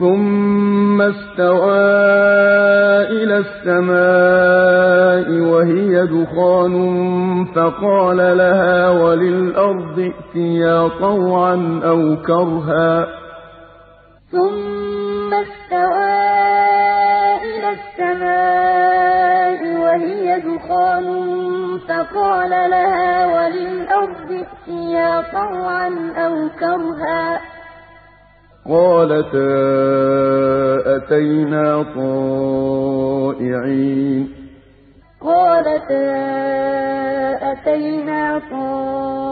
ثُمَّ اسْتَوَىٰ إِلَى السَّمَاءِ وَهِيَ دُخَانٌ فَقَالَ لَهَا وَلِلْأَرْضِ ائْتِيَا طَوْعًا أَوْ كَرْهًا ثُمَّ اسْتَوَىٰ إِلَى السَّمَاءِ وَهِيَ دُخَانٌ فَقَالَ لَهَا وَلِلْأَرْضِ ائْتِيَا طَوْعًا أَوْ كَرْهًا قَالَتَا أَتَيْنَا طَائِعِينَ. قَالَتَا أَتَيْنَا طَائِعِينَ.